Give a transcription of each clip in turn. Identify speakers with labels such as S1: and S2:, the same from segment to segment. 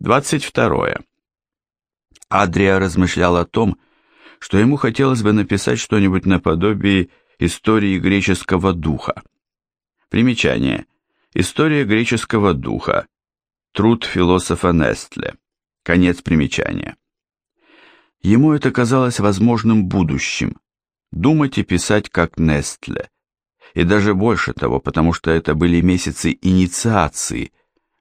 S1: 22. Адрия размышлял о том, что ему хотелось бы написать что-нибудь наподобие истории греческого духа. Примечание. История греческого духа. Труд философа Нестле. Конец примечания. Ему это казалось возможным будущим. Думать и писать как Нестле. И даже больше того, потому что это были месяцы инициации,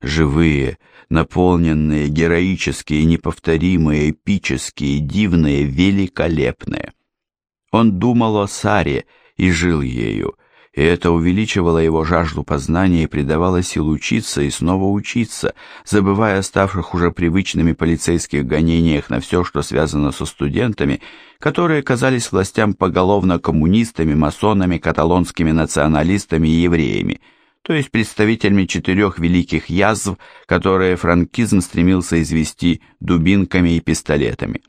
S1: живые, наполненные, героические, неповторимые, эпические, дивные, великолепные. Он думал о Саре и жил ею, и это увеличивало его жажду познания и придавало сил учиться и снова учиться, забывая о ставших уже привычными полицейских гонениях на все, что связано со студентами, которые казались властям поголовно коммунистами, масонами, каталонскими националистами и евреями, то есть представителями четырех великих язв, которые франкизм стремился извести дубинками и пистолетами.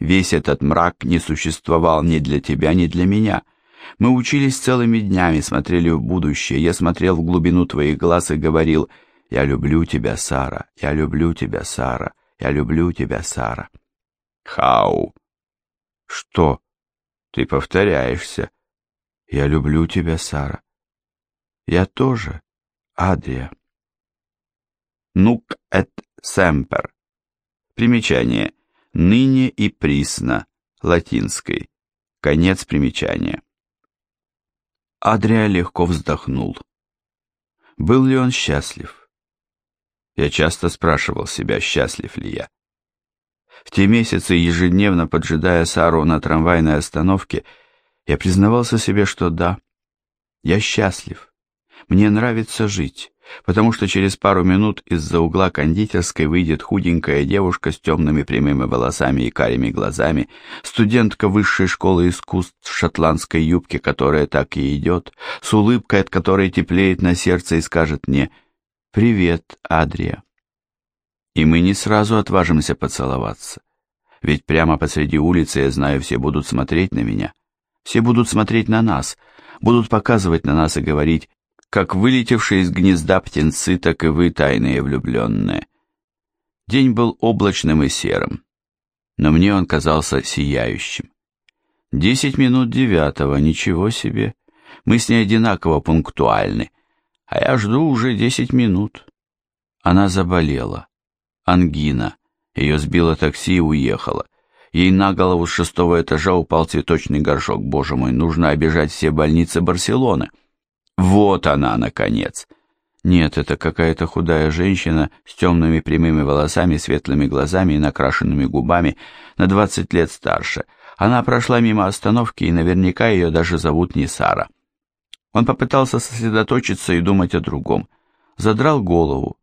S1: Весь этот мрак не существовал ни для тебя, ни для меня – мы учились целыми днями, смотрели в будущее. Я смотрел в глубину твоих глаз и говорил, «Я люблю тебя, Сара, я люблю тебя, Сара, я люблю тебя, Сара». Хау. Что? Ты повторяешься. Я люблю тебя, Сара. Я тоже, Адрия. Нук эт семпер. Примечание. Ныне и присно. Латинской. Конец примечания. Адрия легко вздохнул. Был ли он счастлив? Я часто спрашивал себя, счастлив ли я. В те месяцы, ежедневно поджидая Сару на трамвайной остановке, я признавался себе, что да, я счастлив. Мне нравится жить потому что через пару минут из-за угла кондитерской выйдет худенькая девушка с темными прямыми волосами и карими глазами, студентка высшей школы искусств в шотландской юбке, которая так и идет, с улыбкой, от которой теплеет на сердце и скажет мне «Привет, Адрия». И мы не сразу отважимся поцеловаться, ведь прямо посреди улицы, я знаю, все будут смотреть на меня, все будут смотреть на нас, будут показывать на нас и говорить как вылетевшие из гнезда птенцы, так и вы, тайные влюбленные. День был облачным и серым, но мне он казался сияющим. Десять минут девятого, ничего себе. Мы с ней одинаково пунктуальны, а я жду уже десять минут. Она заболела. Ангина. Ее сбило такси и уехала. Ей на голову с шестого этажа упал цветочный горшок. Боже мой, нужно обижать все больницы Барселоны. Вот она, наконец. Нет, это какая-то худая женщина с темными прямыми волосами, светлыми глазами и накрашенными губами, на двадцать лет старше. Она прошла мимо остановки, и наверняка ее даже зовут не Сара. Он попытался сосредоточиться и думать о другом. Задрал голову.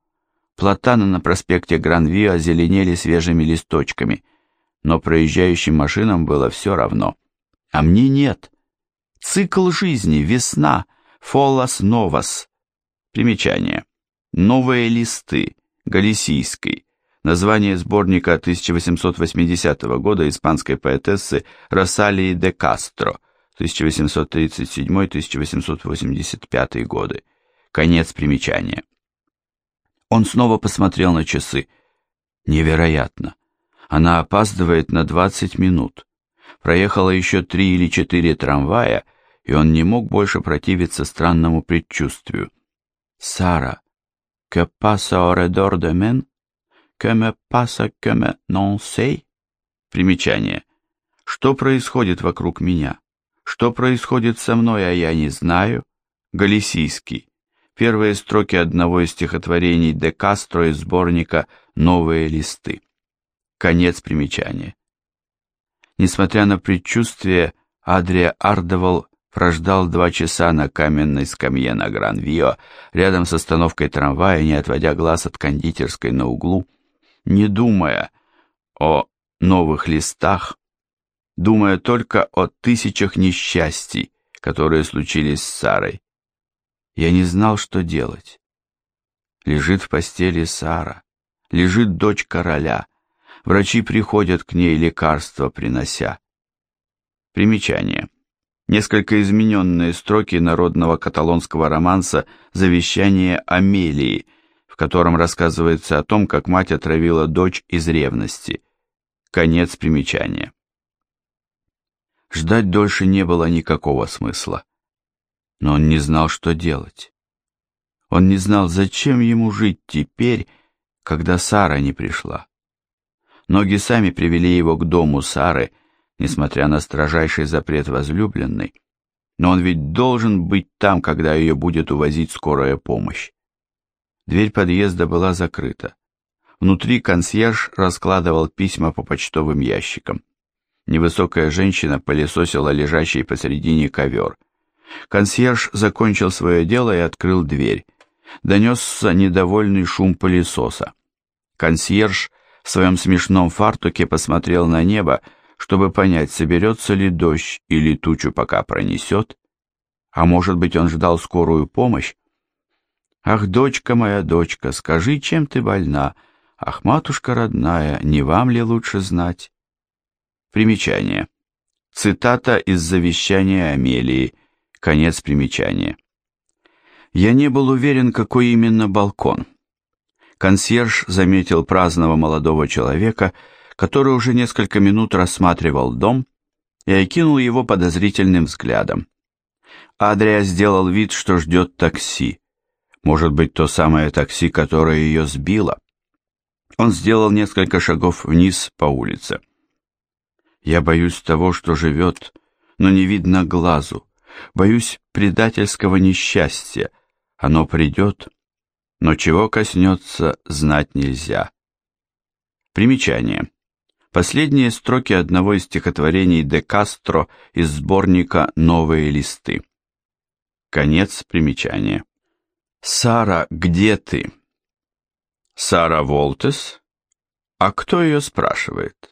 S1: Платаны на проспекте Гранвио озеленели свежими листочками, но проезжающим машинам было все равно. А мне нет. Цикл жизни, весна — Фоллас Новас. Примечание. Новые листы. Галисийской. Название сборника 1880 года испанской поэтессы Росалии де Кастро, 1837-1885 годы. Конец примечания. Он снова посмотрел на часы. Невероятно. Она опаздывает на 20 минут. Проехала еще три или четыре трамвая, и он не мог больше противиться странному предчувствию. «Сара, que pasa alrededor? Que me pasa que me non sei?» Примечание. «Что происходит вокруг меня? Что происходит со мной, а я не знаю?» Галисийский. Первые строки одного из стихотворений де Кастро из сборника «Новые листы». Конец примечания. Несмотря на предчувствие, Адрия Ардевал прождал два часа на каменной скамье на Гран-Вио, рядом с остановкой трамвая, не отводя глаз от кондитерской на углу, не думая о новых листах, думая только о тысячах несчастий, которые случились с Сарой. Я не знал, что делать. Лежит в постели Сара, лежит дочь короля, врачи приходят к ней лекарства принося. Примечание несколько измененные строки народного каталонского романса «Завещание Амелии», в котором рассказывается о том, как мать отравила дочь из ревности. Конец примечания. Ждать дольше не было никакого смысла. Но он не знал, что делать. Он не знал, зачем ему жить теперь, когда Сара не пришла. Ноги сами привели его к дому Сары, несмотря на строжайший запрет возлюбленной, но он ведь должен быть там, когда ее будет увозить скорая помощь. Дверь подъезда была закрыта. Внутри консьерж раскладывал письма по почтовым ящикам. Невысокая женщина пылесосила лежащий посередине ковер. Консьерж закончил свое дело и открыл дверь. Донесся недовольный шум пылесоса. Консьерж в своем смешном фартуке посмотрел на небо, чтобы понять, соберется ли дождь или тучу пока пронесет. А может быть, он ждал скорую помощь? «Ах, дочка моя, дочка, скажи, чем ты больна? Ах, матушка родная, не вам ли лучше знать?» Примечание. Цитата из завещания Амелии. Конец примечания. Я не был уверен, какой именно балкон. Консьерж заметил праздного молодого человека, который уже несколько минут рассматривал дом и окинул его подозрительным взглядом. Адрия сделал вид, что ждет такси. Может быть, то самое такси, которое ее сбило. Он сделал несколько шагов вниз по улице. Я боюсь того, что живет, но не видно глазу. Боюсь предательского несчастья. Оно придет, но чего коснется, знать нельзя. Примечание. Последние строки одного из стихотворений де Кастро из сборника «Новые листы». Конец примечания. «Сара, где ты?» «Сара Волтес?» «А кто ее спрашивает?»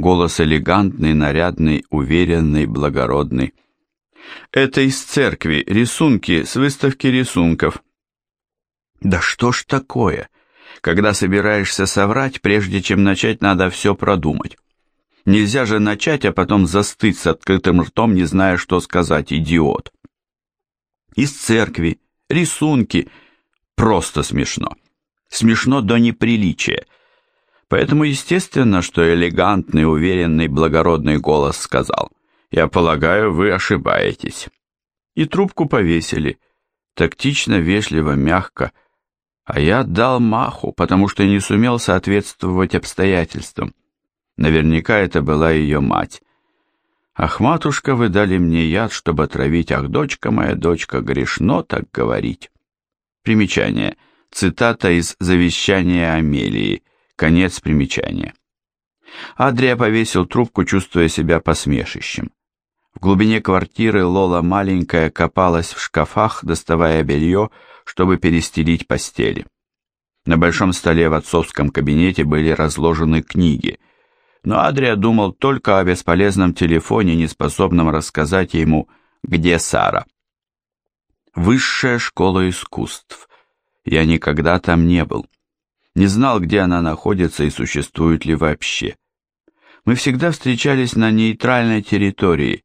S1: голос элегантный, нарядный, уверенный, благородный. Это из церкви, рисунки с выставки рисунков. Да что ж такое? Когда собираешься соврать, прежде чем начать, надо все продумать. Нельзя же начать, а потом застыть с открытым ртом, не зная, что сказать, идиот. Из церкви, рисунки. Просто смешно. Смешно до неприличия. Поэтому естественно, что элегантный, уверенный, благородный голос сказал «Я полагаю, вы ошибаетесь». И трубку повесили, тактично, вежливо, мягко, а я дал маху, потому что не сумел соответствовать обстоятельствам. Наверняка это была ее мать. «Ах, матушка, вы дали мне яд, чтобы отравить, ах, дочка моя, дочка, грешно так говорить». Примечание. Цитата из «Завещания Амелии», Конец примечания. Адрия повесил трубку, чувствуя себя посмешищем. В глубине квартиры Лола маленькая копалась в шкафах, доставая белье, чтобы перестелить постели. На большом столе в отцовском кабинете были разложены книги, но Адрия думал только о бесполезном телефоне, неспособном рассказать ему, где Сара. Высшая школа искусств. Я никогда там не был не знал, где она находится и существует ли вообще. Мы всегда встречались на нейтральной территории.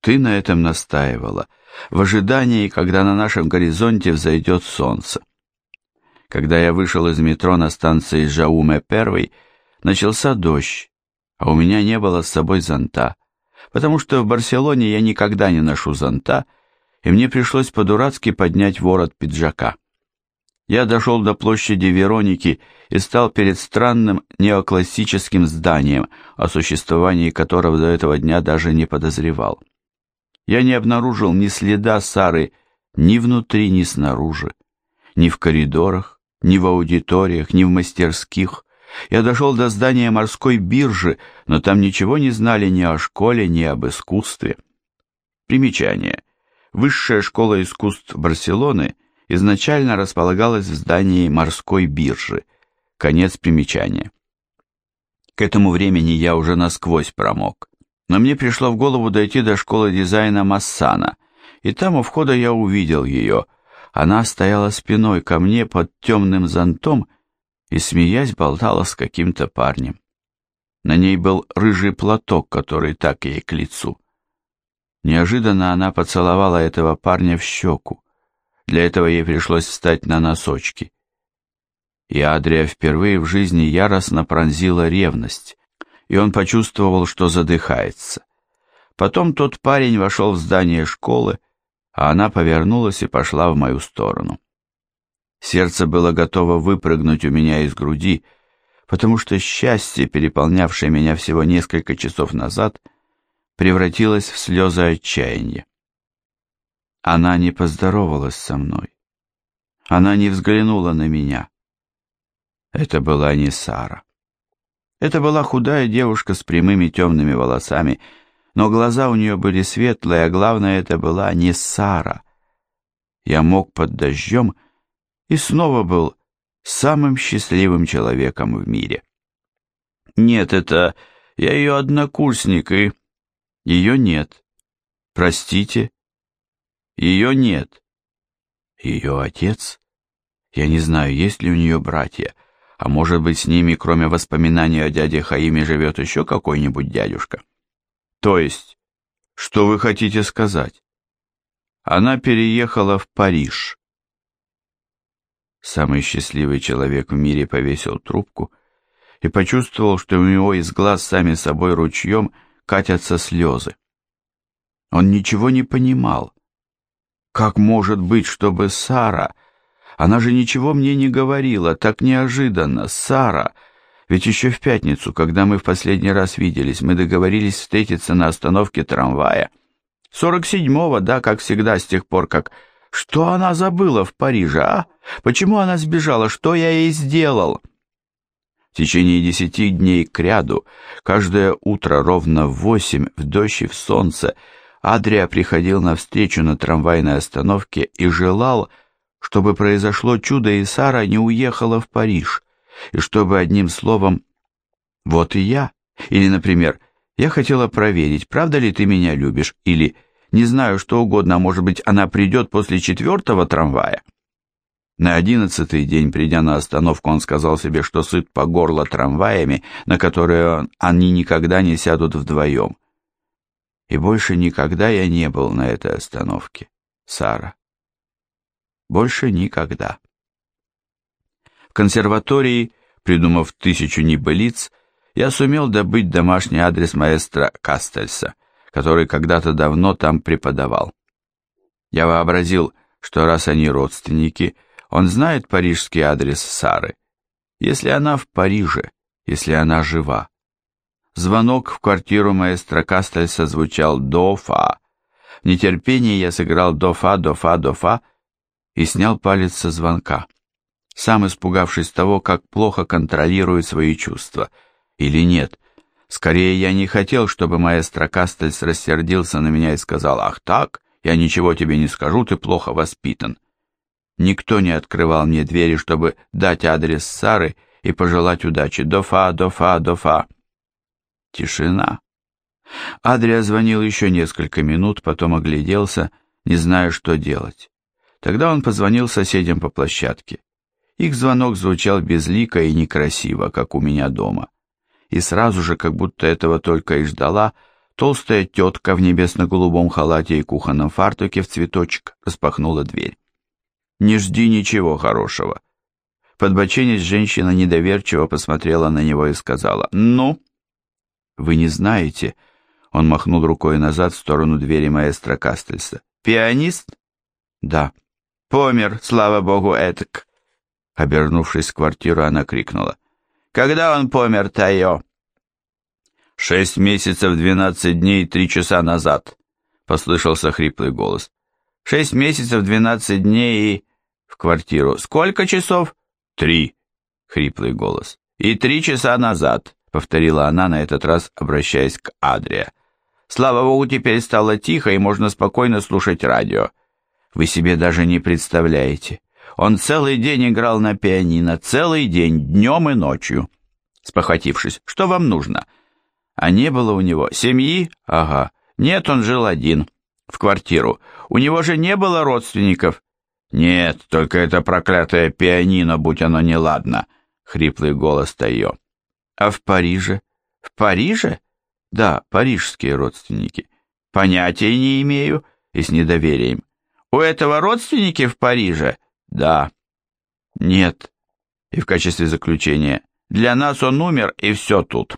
S1: Ты на этом настаивала, в ожидании, когда на нашем горизонте взойдет солнце. Когда я вышел из метро на станции Жауме-1, начался дождь, а у меня не было с собой зонта, потому что в Барселоне я никогда не ношу зонта, и мне пришлось по-дурацки поднять ворот пиджака я дошел до площади Вероники и стал перед странным неоклассическим зданием, о существовании которого до этого дня даже не подозревал. Я не обнаружил ни следа Сары ни внутри, ни снаружи, ни в коридорах, ни в аудиториях, ни в мастерских. Я дошел до здания морской биржи, но там ничего не знали ни о школе, ни об искусстве. Примечание. Высшая школа искусств Барселоны изначально располагалась в здании морской биржи. Конец примечания. К этому времени я уже насквозь промок. Но мне пришло в голову дойти до школы дизайна Массана, и там у входа я увидел ее. Она стояла спиной ко мне под темным зонтом и, смеясь, болтала с каким-то парнем. На ней был рыжий платок, который так ей к лицу. Неожиданно она поцеловала этого парня в щеку. Для этого ей пришлось встать на носочки. И Адрия впервые в жизни яростно пронзила ревность, и он почувствовал, что задыхается. Потом тот парень вошел в здание школы, а она повернулась и пошла в мою сторону. Сердце было готово выпрыгнуть у меня из груди, потому что счастье, переполнявшее меня всего несколько часов назад, превратилось в слезы отчаяния. Она не поздоровалась со мной. Она не взглянула на меня. Это была не Сара. Это была худая девушка с прямыми темными волосами, но глаза у нее были светлые, а главное, это была не Сара. Я мог под дождем и снова был самым счастливым человеком в мире. Нет, это я ее однокурсник, и... Ее нет. Простите. Ее нет. Ее отец? Я не знаю, есть ли у нее братья, а может быть с ними, кроме воспоминаний о дяде Хаиме, живет еще какой-нибудь дядюшка. То есть, что вы хотите сказать? Она переехала в Париж. Самый счастливый человек в мире повесил трубку и почувствовал, что у него из глаз сами собой ручьем катятся слезы. Он ничего не понимал. Как может быть, чтобы Сара... Она же ничего мне не говорила, так неожиданно, Сара... Ведь еще в пятницу, когда мы в последний раз виделись, мы договорились встретиться на остановке трамвая. Сорок седьмого, да, как всегда, с тех пор, как... Что она забыла в Париже, а? Почему она сбежала? Что я ей сделал?» В течение десяти дней кряду, каждое утро ровно в восемь, в дождь и в солнце, Адрия приходил на встречу на трамвайной остановке и желал, чтобы произошло чудо и Сара не уехала в Париж, и чтобы одним словом «вот и я», или, например, «я хотела проверить, правда ли ты меня любишь», или «не знаю, что угодно, а может быть, она придет после четвертого трамвая». На одиннадцатый день, придя на остановку, он сказал себе, что сыт по горло трамваями, на которые они никогда не сядут вдвоем, и больше никогда я не был на этой остановке, Сара. Больше никогда. В консерватории, придумав тысячу небылиц, я сумел добыть домашний адрес маэстро Кастельса, который когда-то давно там преподавал. Я вообразил, что раз они родственники, он знает парижский адрес Сары. Если она в Париже, если она жива. Звонок в квартиру маэстро Кастельса звучал до-фа. В нетерпении я сыграл до-фа, до-фа, до-фа и снял палец со звонка, сам испугавшись того, как плохо контролирую свои чувства. Или нет, скорее я не хотел, чтобы маэстро Кастельс рассердился на меня и сказал «Ах так, я ничего тебе не скажу, ты плохо воспитан». Никто не открывал мне двери, чтобы дать адрес Сары и пожелать удачи. До-фа, до-фа, до-фа. Тишина. Адрия звонил еще несколько минут, потом огляделся, не зная, что делать. Тогда он позвонил соседям по площадке. Их звонок звучал безлико и некрасиво, как у меня дома. И сразу же, как будто этого только и ждала, толстая тетка в небесно-голубом халате и кухонном фартуке в цветочек распахнула дверь. «Не жди ничего хорошего». Подбоченясь, женщина недоверчиво посмотрела на него и сказала «Ну?» Вы не знаете, он махнул рукой назад в сторону двери маэстро Кастельса. Пианист? Да. Помер, слава богу, этак. Обернувшись в квартиру, она крикнула. Когда он помер, Тайо? Шесть месяцев, двенадцать дней, три часа назад, послышался хриплый голос. Шесть месяцев, двенадцать дней и... В квартиру. Сколько часов? Три. Хриплый голос. И три часа назад повторила она на этот раз, обращаясь к Адрия. Слава богу, теперь стало тихо, и можно спокойно слушать радио. Вы себе даже не представляете. Он целый день играл на пианино, целый день, днем и ночью. Спохватившись, что вам нужно? А не было у него семьи? Ага. Нет, он жил один. В квартиру. У него же не было родственников. Нет, только это проклятое пианино, будь оно неладно. Хриплый голос Тайо. А в Париже? В Париже? Да, парижские родственники. Понятия не имею и с недоверием. У этого родственники в Париже? Да. Нет. И в качестве заключения «Для нас он умер, и все тут».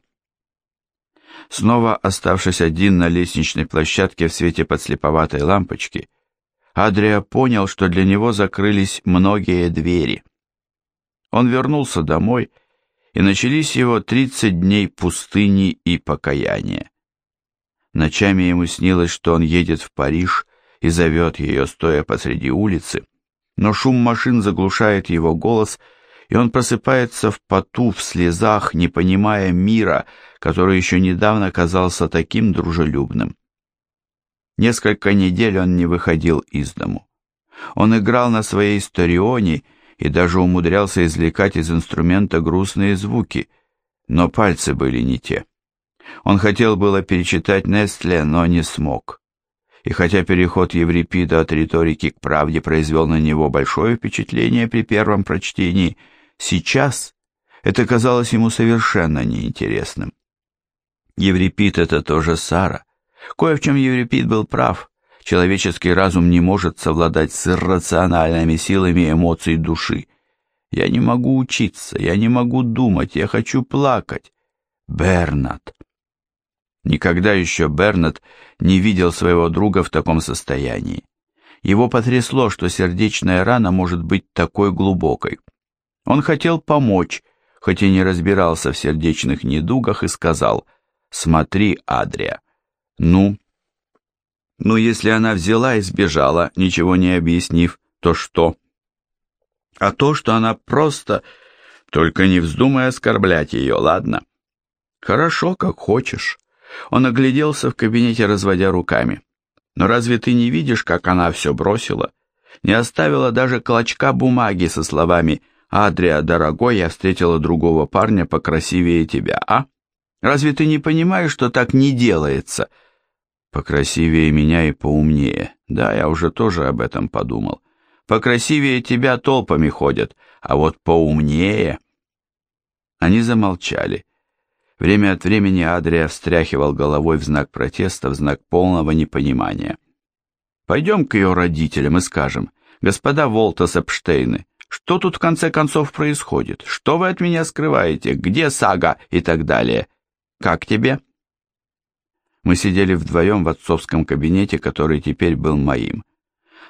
S1: Снова оставшись один на лестничной площадке в свете подслеповатой лампочки, Адрия понял, что для него закрылись многие двери. Он вернулся домой, и начались его 30 дней пустыни и покаяния. Ночами ему снилось, что он едет в Париж и зовет ее, стоя посреди улицы, но шум машин заглушает его голос, и он просыпается в поту, в слезах, не понимая мира, который еще недавно казался таким дружелюбным. Несколько недель он не выходил из дому. Он играл на своей сторионе и даже умудрялся извлекать из инструмента грустные звуки, но пальцы были не те. Он хотел было перечитать Нестле, но не смог. И хотя переход Еврипида от риторики к правде произвел на него большое впечатление при первом прочтении, сейчас это казалось ему совершенно неинтересным. Еврипид — это тоже Сара. Кое в чем Еврипид был прав. Человеческий разум не может совладать с иррациональными силами эмоций души. Я не могу учиться, я не могу думать, я хочу плакать. Бернат. Никогда еще Бернат не видел своего друга в таком состоянии. Его потрясло, что сердечная рана может быть такой глубокой. Он хотел помочь, хоть и не разбирался в сердечных недугах, и сказал «Смотри, Адрия». «Ну?» «Ну, если она взяла и сбежала, ничего не объяснив, то что?» «А то, что она просто...» «Только не вздумай оскорблять ее, ладно?» «Хорошо, как хочешь». Он огляделся в кабинете, разводя руками. «Но разве ты не видишь, как она все бросила? Не оставила даже клочка бумаги со словами «Адрия, дорогой, я встретила другого парня покрасивее тебя, а? Разве ты не понимаешь, что так не делается?» «Покрасивее меня и поумнее. Да, я уже тоже об этом подумал. Покрасивее тебя толпами ходят, а вот поумнее...» Они замолчали. Время от времени Адрия встряхивал головой в знак протеста, в знак полного непонимания. «Пойдем к ее родителям и скажем, господа Волтас Эпштейны, что тут в конце концов происходит? Что вы от меня скрываете? Где сага?» и так далее. «Как тебе?» Мы сидели вдвоем в отцовском кабинете, который теперь был моим.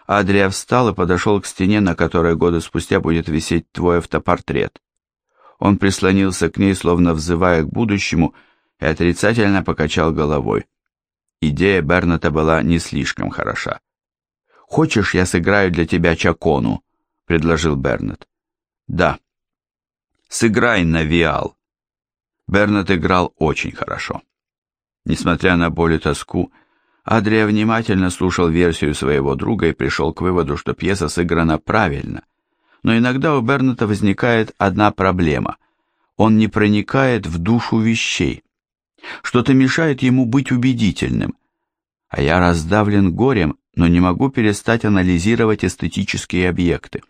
S1: Адрия встал и подошел к стене, на которой годы спустя будет висеть твой автопортрет. Он прислонился к ней, словно взывая к будущему, и отрицательно покачал головой. Идея Берната была не слишком хороша. «Хочешь, я сыграю для тебя Чакону?» — предложил Бернет. «Да». «Сыграй на виал». Бернет играл очень хорошо. Несмотря на боль и тоску, Адрия внимательно слушал версию своего друга и пришел к выводу, что пьеса сыграна правильно — но иногда у Берната возникает одна проблема. Он не проникает в душу вещей. Что-то мешает ему быть убедительным. А я раздавлен горем, но не могу перестать анализировать эстетические объекты.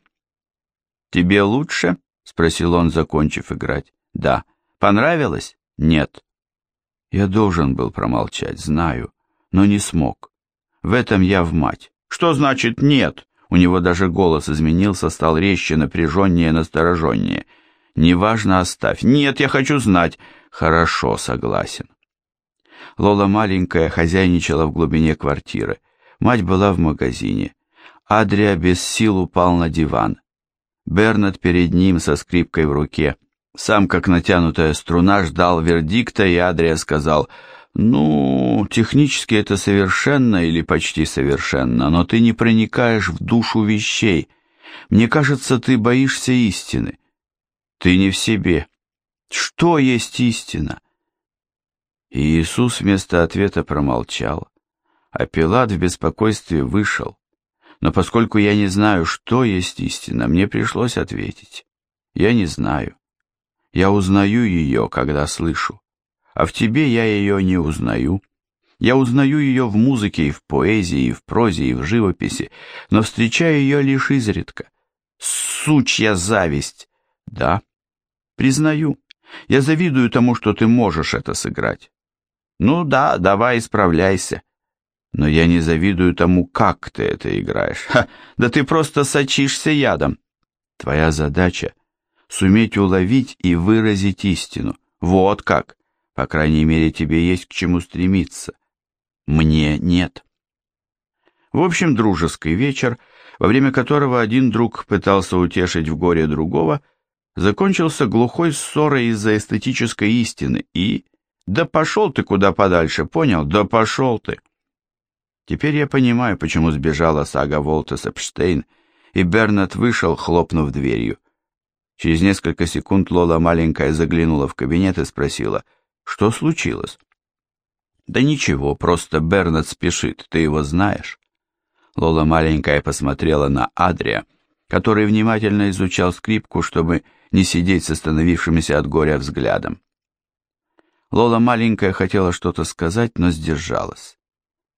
S1: «Тебе лучше?» — спросил он, закончив играть. «Да». «Понравилось?» «Нет». Я должен был промолчать, знаю, но не смог. В этом я в мать. «Что значит «нет»?» У него даже голос изменился, стал резче, напряженнее, настороженнее. «Неважно, оставь». «Нет, я хочу знать». «Хорошо, согласен». Лола маленькая хозяйничала в глубине квартиры. Мать была в магазине. Адрия без сил упал на диван. Бернат перед ним со скрипкой в руке. Сам, как натянутая струна, ждал вердикта, и Адрия сказал ну, технически это совершенно или почти совершенно, но ты не проникаешь в душу вещей. Мне кажется, ты боишься истины. Ты не в себе. Что есть истина? И Иисус вместо ответа промолчал, а Пилат в беспокойстве вышел. Но поскольку я не знаю, что есть истина, мне пришлось ответить. Я не знаю. Я узнаю ее, когда слышу а в тебе я ее не узнаю. Я узнаю ее в музыке и в поэзии, и в прозе, и в живописи, но встречаю ее лишь изредка. Сучья зависть! Да, признаю, я завидую тому, что ты можешь это сыграть. Ну да, давай исправляйся. Но я не завидую тому, как ты это играешь. Ха, да ты просто сочишься ядом. Твоя задача суметь уловить и выразить истину. Вот как. По крайней мере, тебе есть к чему стремиться. Мне нет. В общем, дружеский вечер, во время которого один друг пытался утешить в горе другого, закончился глухой ссорой из-за эстетической истины и... Да пошел ты куда подальше, понял? Да пошел ты! Теперь я понимаю, почему сбежала сага Волтес Эпштейн, и Бернат вышел, хлопнув дверью. Через несколько секунд Лола маленькая заглянула в кабинет и спросила, что случилось? Да ничего, просто Бернат спешит, ты его знаешь. Лола маленькая посмотрела на Адрия, который внимательно изучал скрипку, чтобы не сидеть с остановившимся от горя взглядом. Лола маленькая хотела что-то сказать, но сдержалась.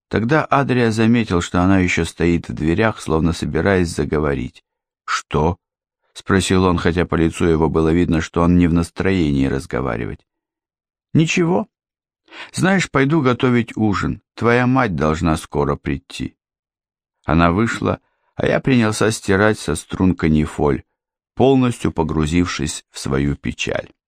S1: Тогда Адрия заметил, что она еще стоит в дверях, словно собираясь заговорить. «Что?» — спросил он, хотя по лицу его было видно, что он не в настроении разговаривать. «Ничего. Знаешь, пойду готовить ужин. Твоя мать должна скоро прийти». Она вышла, а я принялся стирать со струн канифоль, полностью погрузившись в свою печаль.